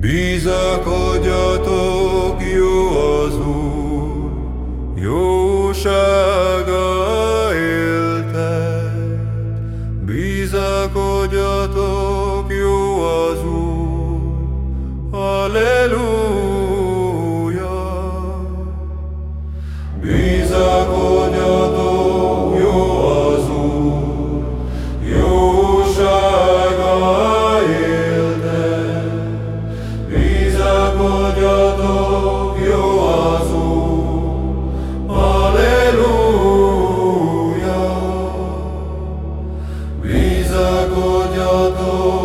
Bizakodjatok, jó az Úr, jósága éltek. Bizakodjatok, jó az Úr, Halleluja. Bizakodjatok, bizakodjatok,